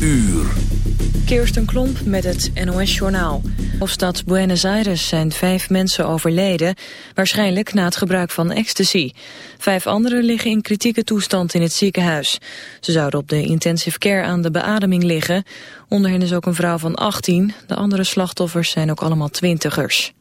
uur. Kirsten Klomp met het NOS-journaal. Hoofdstad Buenos Aires zijn vijf mensen overleden, waarschijnlijk na het gebruik van ecstasy. Vijf anderen liggen in kritieke toestand in het ziekenhuis. Ze zouden op de intensive care aan de beademing liggen. Onder hen is ook een vrouw van 18. De andere slachtoffers zijn ook allemaal twintigers.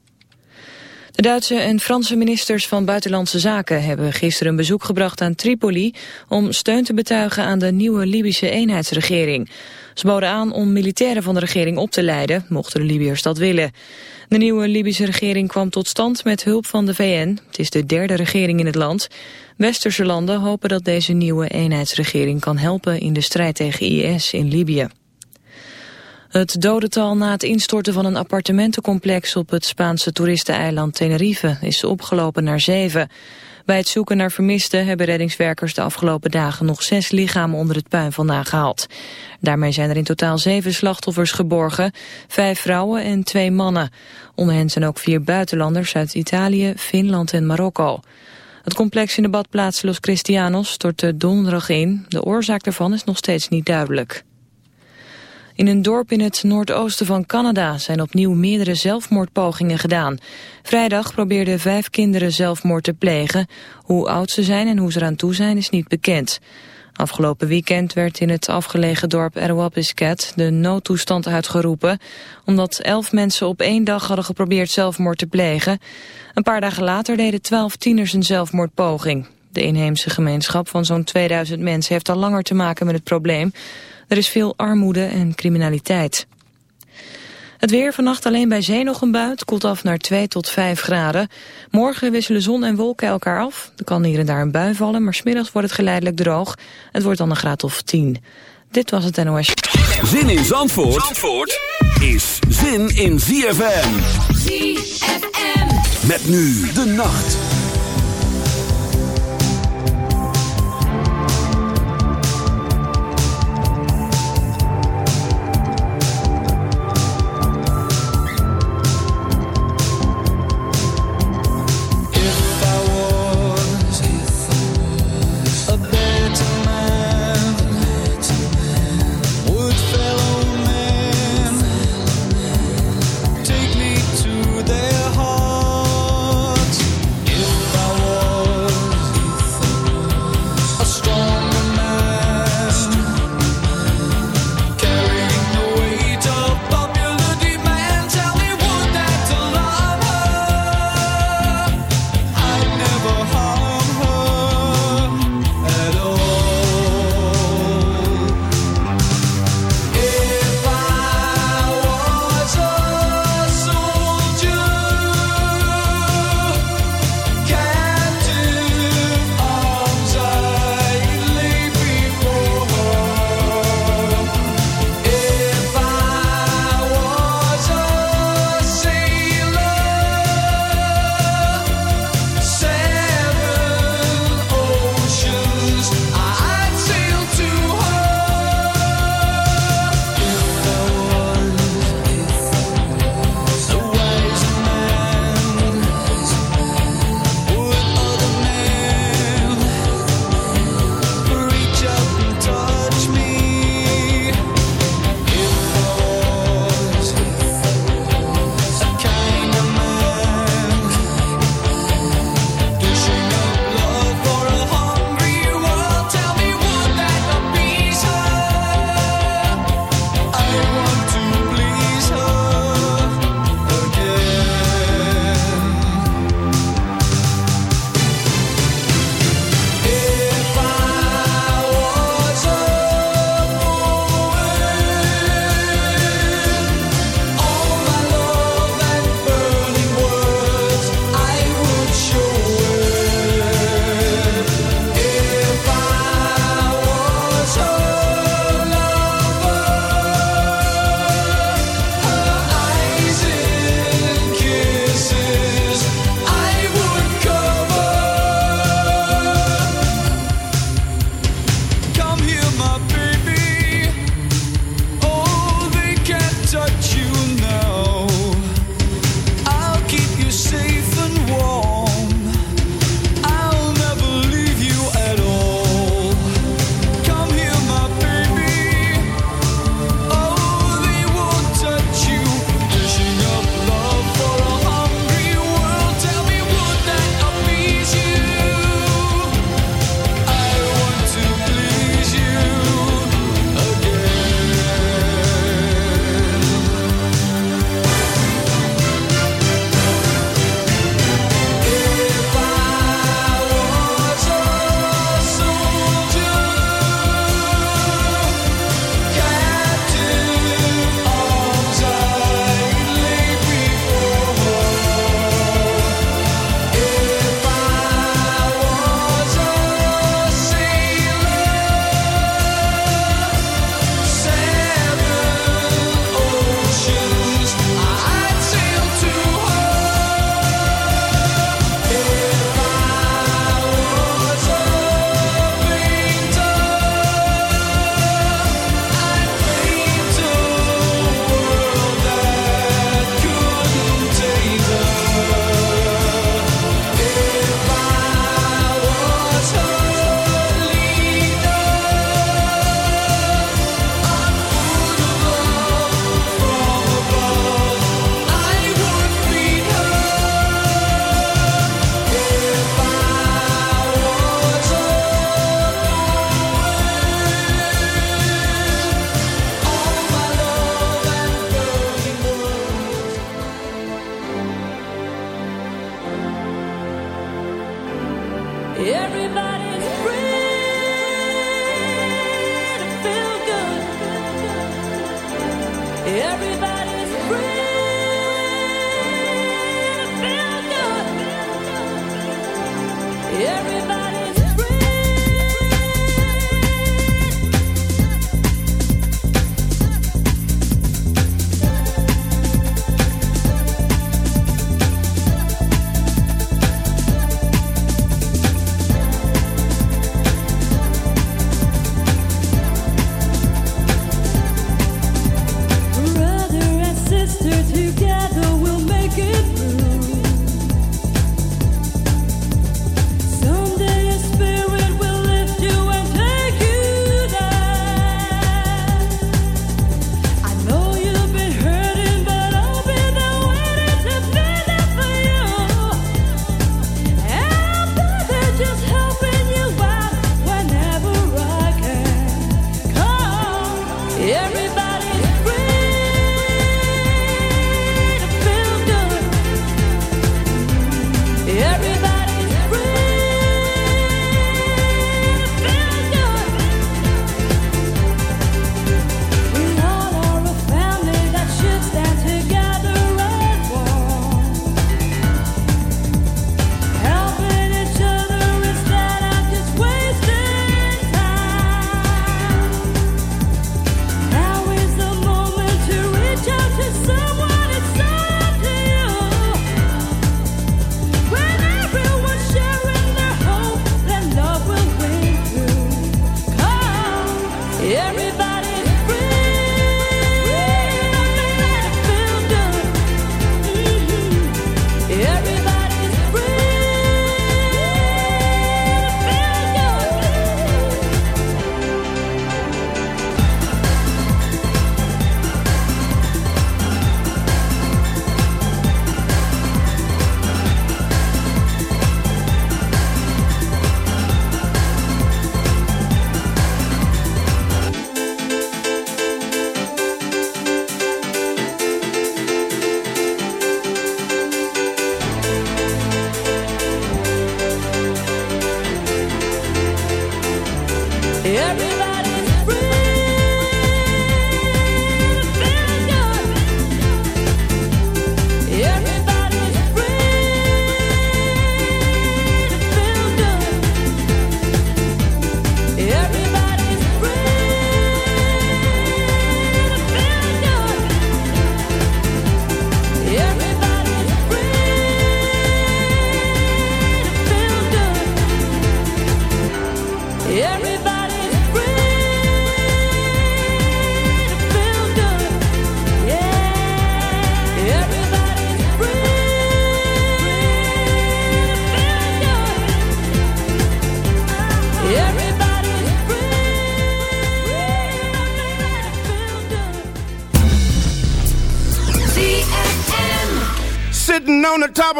De Duitse en Franse ministers van Buitenlandse Zaken hebben gisteren een bezoek gebracht aan Tripoli om steun te betuigen aan de nieuwe Libische eenheidsregering. Ze boden aan om militairen van de regering op te leiden, mochten de Libiërs dat willen. De nieuwe Libische regering kwam tot stand met hulp van de VN. Het is de derde regering in het land. Westerse landen hopen dat deze nieuwe eenheidsregering kan helpen in de strijd tegen IS in Libië. Het dodental na het instorten van een appartementencomplex op het Spaanse toeristeneiland Tenerife is opgelopen naar zeven. Bij het zoeken naar vermisten hebben reddingswerkers de afgelopen dagen nog zes lichamen onder het puin vandaan gehaald. Daarmee zijn er in totaal zeven slachtoffers geborgen, vijf vrouwen en twee mannen. Onder hen zijn ook vier buitenlanders uit Italië, Finland en Marokko. Het complex in de badplaats Los Cristianos stortte donderdag in. De oorzaak daarvan is nog steeds niet duidelijk. In een dorp in het noordoosten van Canada zijn opnieuw meerdere zelfmoordpogingen gedaan. Vrijdag probeerden vijf kinderen zelfmoord te plegen. Hoe oud ze zijn en hoe ze eraan toe zijn is niet bekend. Afgelopen weekend werd in het afgelegen dorp Erwapisket de noodtoestand uitgeroepen... omdat elf mensen op één dag hadden geprobeerd zelfmoord te plegen. Een paar dagen later deden twaalf tieners een zelfmoordpoging. De inheemse gemeenschap van zo'n 2000 mensen heeft al langer te maken met het probleem... Er is veel armoede en criminaliteit. Het weer vannacht alleen bij zee nog een bui. Het koelt af naar 2 tot 5 graden. Morgen wisselen zon en wolken elkaar af. Er kan hier en daar een bui vallen, maar smiddags wordt het geleidelijk droog. Het wordt dan een graad of 10. Dit was het NOS. Zin in Zandvoort, Zandvoort is zin in ZFM. ZFM. Met nu de nacht.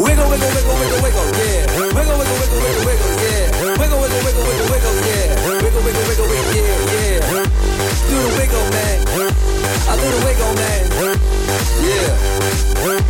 Wiggle, wiggle, wiggle, wiggle, wiggle, yeah. Wiggle, wiggle, wiggle, wiggle, wiggle, yeah. Wiggle, wiggle, wiggle, wiggle, wiggle, yeah. Wiggle, wiggle, wiggle, yeah, yeah. Do the wiggle, man. I do the wiggle, man. Yeah.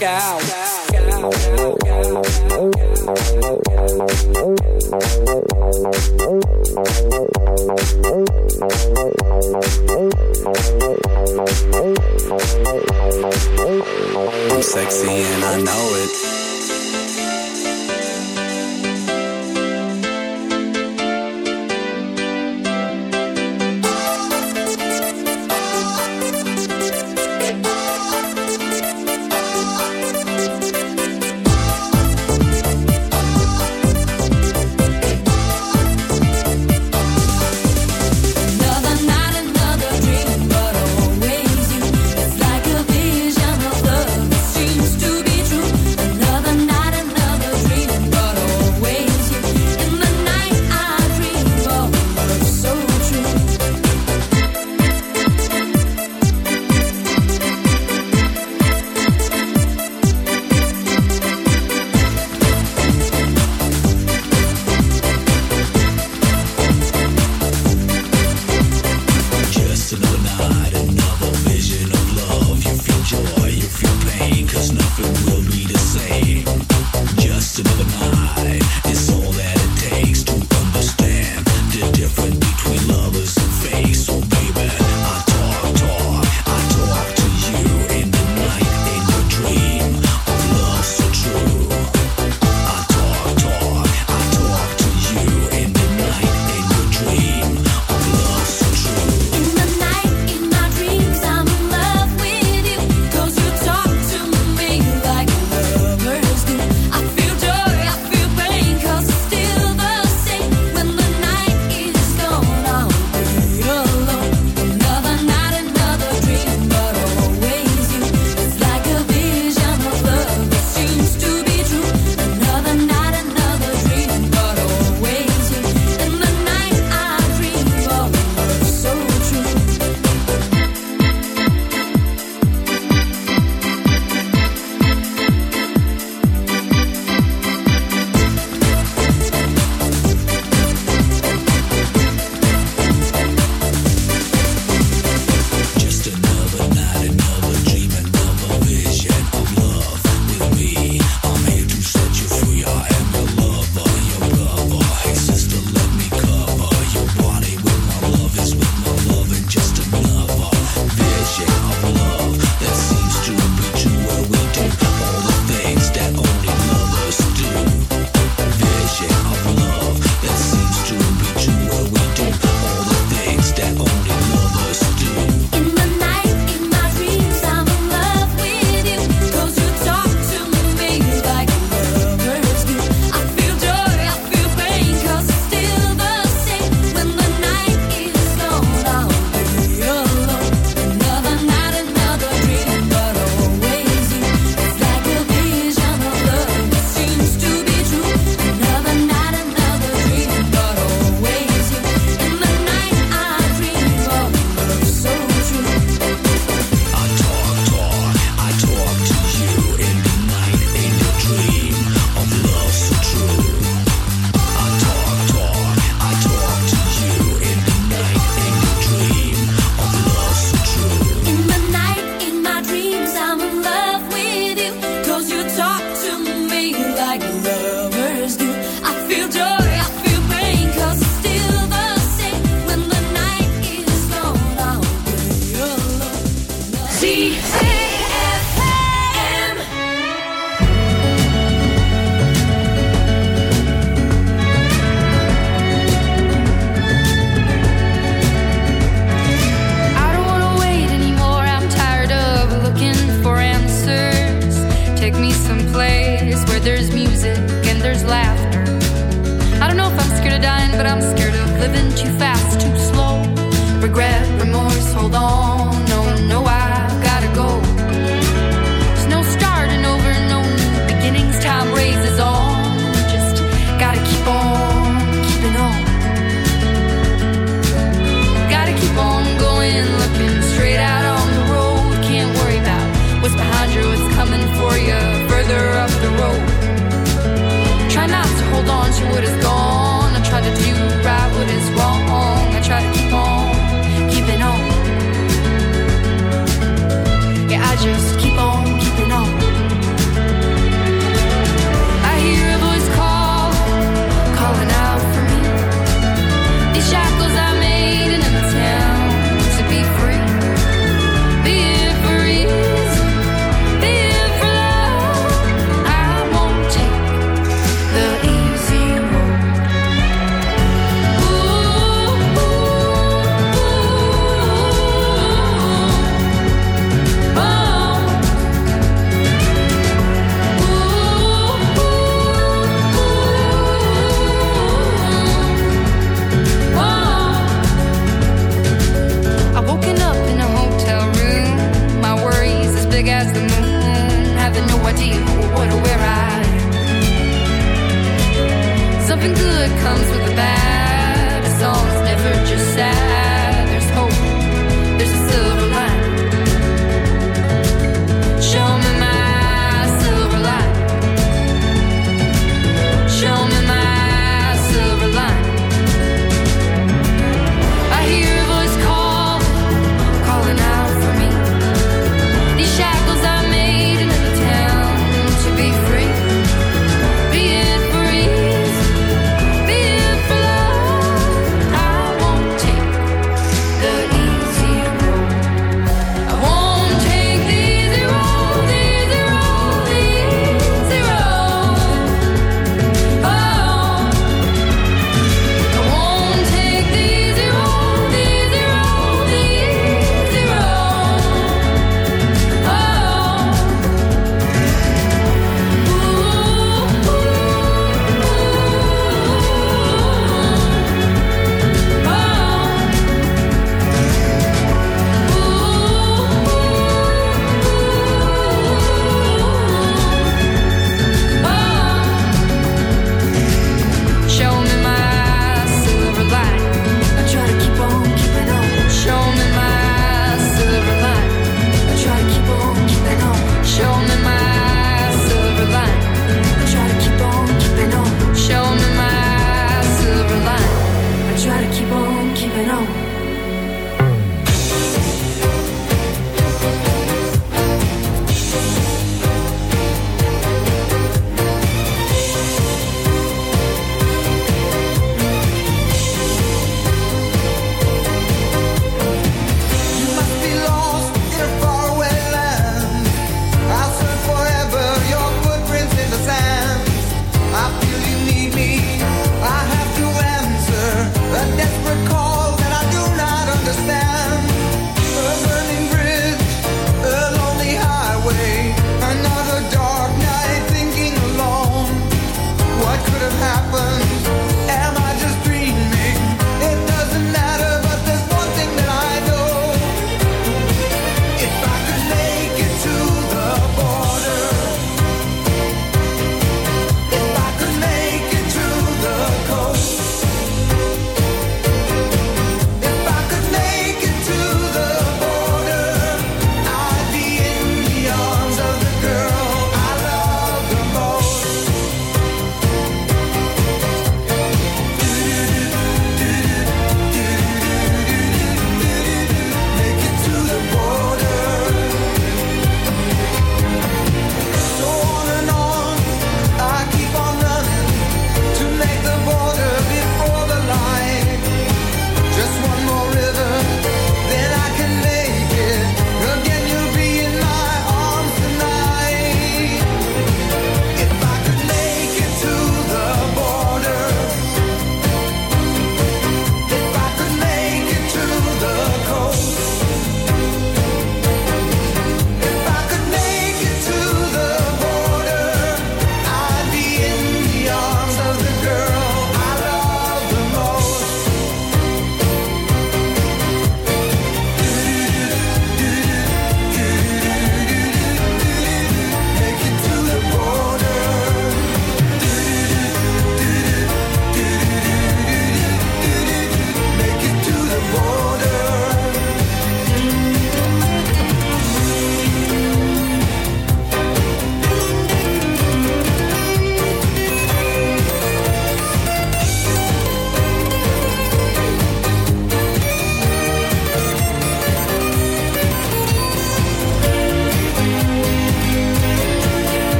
out. I'm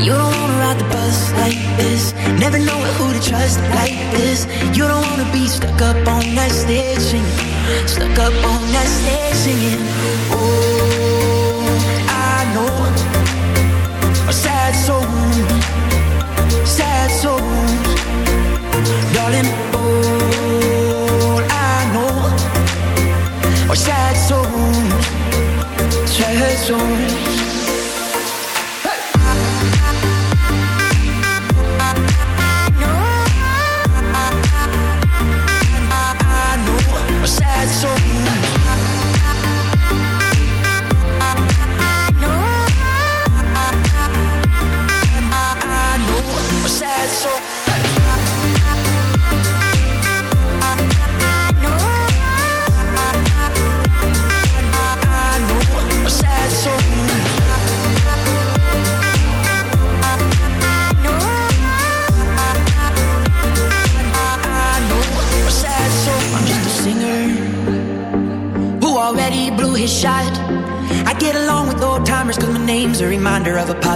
You don't wanna ride the bus like this, never knowing who to trust like this. You don't wanna be stuck up on that stage singing, stuck up on that stage singing. Oh, I know a sad soul, sad souls, darling. All I know are sad souls, sad souls.